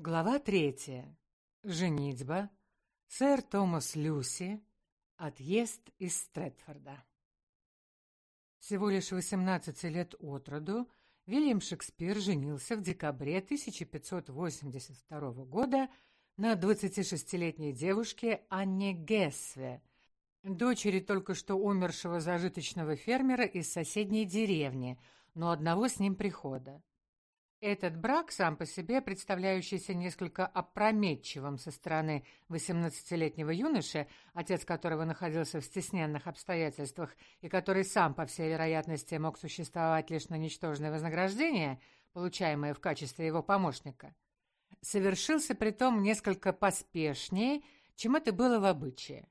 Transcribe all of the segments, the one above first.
Глава третья. Женитьба. Сэр Томас Люси. Отъезд из Стрэдфорда. Всего лишь 18 лет от роду Вильям Шекспир женился в декабре 1582 года на 26-летней девушке Анне Гессве, дочери только что умершего зажиточного фермера из соседней деревни, но одного с ним прихода. Этот брак, сам по себе представляющийся несколько опрометчивым со стороны 18-летнего юноши, отец которого находился в стесненных обстоятельствах и который сам, по всей вероятности, мог существовать лишь на ничтожное вознаграждение, получаемое в качестве его помощника, совершился притом несколько поспешнее, чем это было в обычае.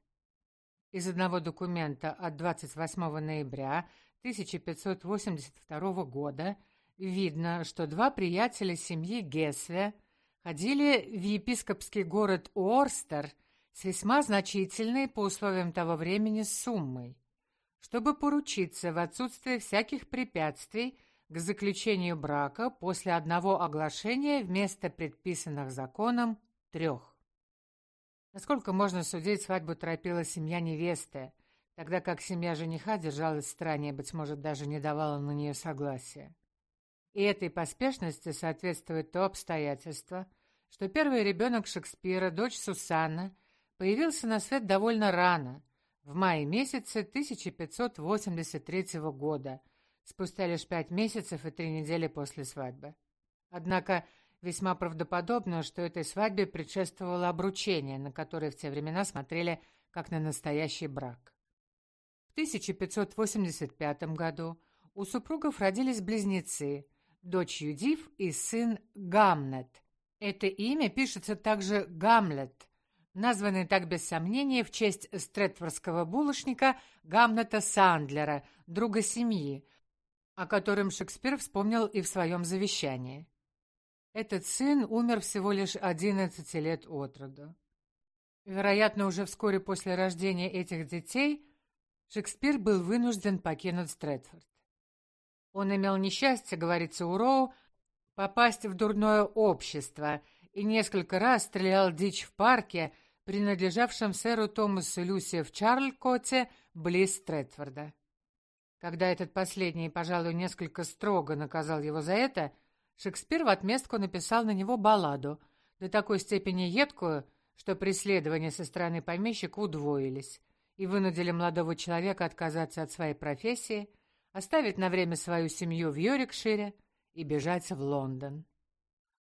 Из одного документа от 28 ноября 1582 года – Видно, что два приятеля семьи Гесве ходили в епископский город Уорстер с весьма значительной по условиям того времени суммой, чтобы поручиться в отсутствие всяких препятствий к заключению брака после одного оглашения вместо предписанных законом трех. Насколько можно судить, свадьбу торопила семья невесты, тогда как семья жениха держалась в стороне, быть может, даже не давала на нее согласия. И этой поспешности соответствует то обстоятельство, что первый ребенок Шекспира, дочь Сусанна, появился на свет довольно рано, в мае месяце 1583 года, спустя лишь пять месяцев и три недели после свадьбы. Однако весьма правдоподобно, что этой свадьбе предшествовало обручение, на которое в те времена смотрели как на настоящий брак. В 1585 году у супругов родились близнецы – дочь Юдив и сын Гамнет. Это имя пишется также Гамлет, названный так без сомнения в честь стретфордского булочника Гамнета Сандлера, друга семьи, о котором Шекспир вспомнил и в своем завещании. Этот сын умер всего лишь 11 лет от роду. Вероятно, уже вскоре после рождения этих детей Шекспир был вынужден покинуть Стрэдфорд. Он имел несчастье, говорится у Роу, попасть в дурное общество и несколько раз стрелял дичь в парке, принадлежавшем сэру Томасу Люси в Чарлькоте, близ Стрэдфорда. Когда этот последний, пожалуй, несколько строго наказал его за это, Шекспир в отместку написал на него балладу, до такой степени едкую, что преследования со стороны помещика удвоились и вынудили молодого человека отказаться от своей профессии – оставить на время свою семью в Йорикшире и бежать в Лондон.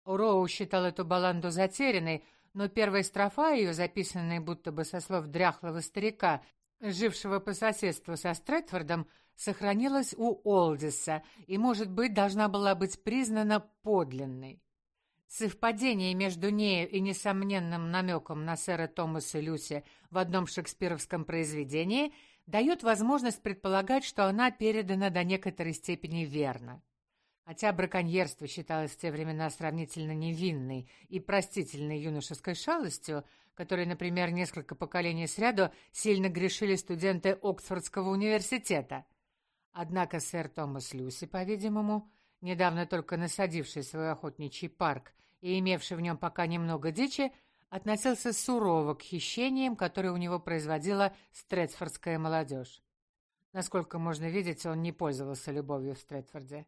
Роу считал эту баланду затерянной, но первая строфа ее, записанная будто бы со слов дряхлого старика, жившего по соседству со Стрэдфордом, сохранилась у Олдиса и, может быть, должна была быть признана подлинной. Совпадение между нею и несомненным намеком на сэра Томаса Люси в одном шекспировском произведении – дает возможность предполагать, что она передана до некоторой степени верно. Хотя браконьерство считалось в те времена сравнительно невинной и простительной юношеской шалостью, которой, например, несколько поколений сряду сильно грешили студенты Оксфордского университета. Однако сэр Томас Люси, по-видимому, недавно только насадивший свой охотничий парк и имевший в нем пока немного дичи, относился сурово к хищениям, которые у него производила стретфордская молодежь. Насколько можно видеть, он не пользовался любовью в Стретфорде.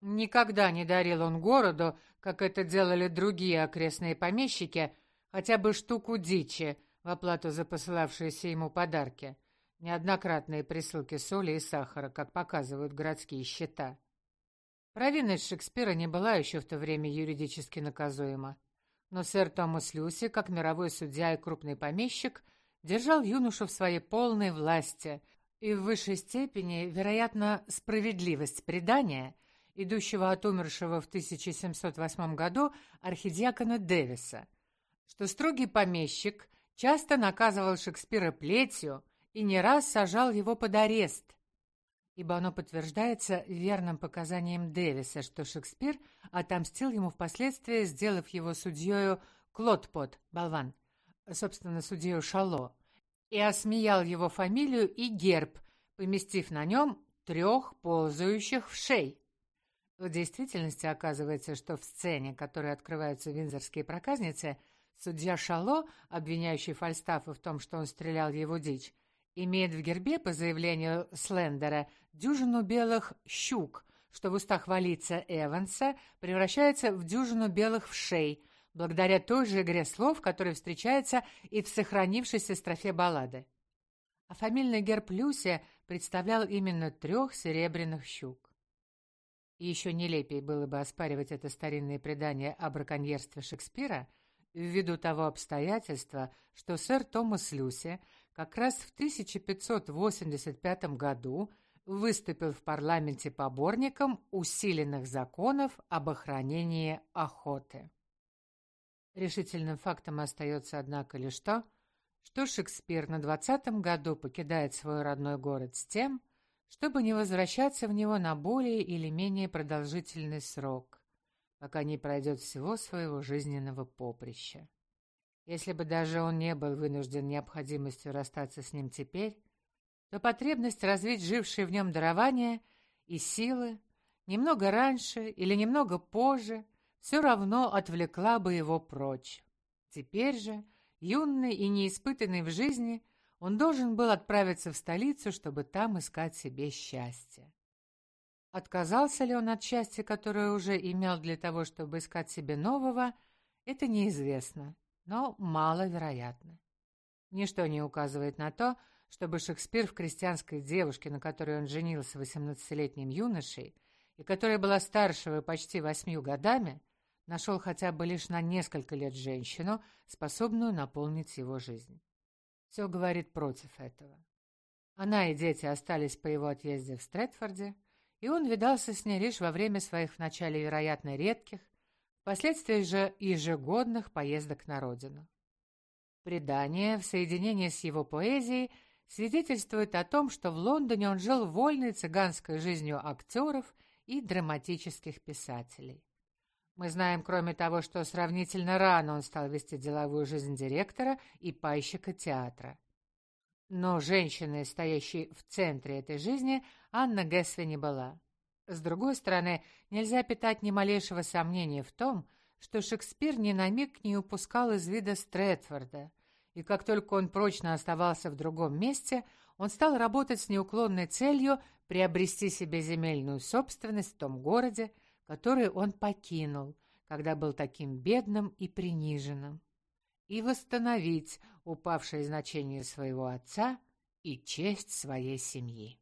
Никогда не дарил он городу, как это делали другие окрестные помещики, хотя бы штуку дичи в оплату за посылавшиеся ему подарки, неоднократные присылки соли и сахара, как показывают городские счета. Провинность Шекспира не была еще в то время юридически наказуема. Но сэр Томас Люси, как мировой судья и крупный помещик, держал юношу в своей полной власти, и в высшей степени, вероятно, справедливость предания, идущего от умершего в 1708 году архидиакона Дэвиса, что строгий помещик часто наказывал Шекспира плетью и не раз сажал его под арест, ибо оно подтверждается верным показанием Дэвиса, что Шекспир отомстил ему впоследствии, сделав его судьею Клодпот, болван, собственно, судьею Шало, и осмеял его фамилию и герб, поместив на нем трех ползающих в шей. В действительности оказывается, что в сцене, которой открываются винзорские проказницы, судья Шало, обвиняющий Фальстафа в том, что он стрелял его дичь, имеет в гербе, по заявлению Слендера, дюжину белых щук, что в устах валица Эванса превращается в дюжину белых вшей, благодаря той же игре слов, которая встречается и в сохранившейся строфе баллады. А фамильный герб Люси представлял именно трех серебряных щук. И еще нелепее было бы оспаривать это старинное предание о браконьерстве Шекспира ввиду того обстоятельства, что сэр Томас Люси как раз в 1585 году выступил в парламенте поборником усиленных законов об охранении охоты. Решительным фактом остается, однако, лишь то, что Шекспир на двадцатом году покидает свой родной город с тем, чтобы не возвращаться в него на более или менее продолжительный срок, пока не пройдет всего своего жизненного поприща. Если бы даже он не был вынужден необходимостью расстаться с ним теперь, то потребность развить жившие в нем дарования и силы немного раньше или немного позже все равно отвлекла бы его прочь. Теперь же, юный и неиспытанный в жизни, он должен был отправиться в столицу, чтобы там искать себе счастье. Отказался ли он от счастья, которое уже имел для того, чтобы искать себе нового, это неизвестно, но маловероятно. Ничто не указывает на то, чтобы Шекспир в крестьянской девушке, на которой он женился восемнадцатилетним юношей, и которая была старше его почти восьмью годами, нашел хотя бы лишь на несколько лет женщину, способную наполнить его жизнь. Все говорит против этого. Она и дети остались по его отъезде в Стрэдфорде, и он видался с ней лишь во время своих вначале, вероятно, редких, впоследствии же ежегодных поездок на родину. Предание в соединении с его поэзией свидетельствует о том, что в Лондоне он жил вольной цыганской жизнью актеров и драматических писателей. Мы знаем, кроме того, что сравнительно рано он стал вести деловую жизнь директора и пайщика театра. Но женщиной, стоящей в центре этой жизни, Анна Гесви не была. С другой стороны, нельзя питать ни малейшего сомнения в том, что Шекспир ни на миг не упускал из вида Стрэдфорда, и как только он прочно оставался в другом месте, он стал работать с неуклонной целью приобрести себе земельную собственность в том городе, который он покинул, когда был таким бедным и приниженным, и восстановить упавшее значение своего отца и честь своей семьи.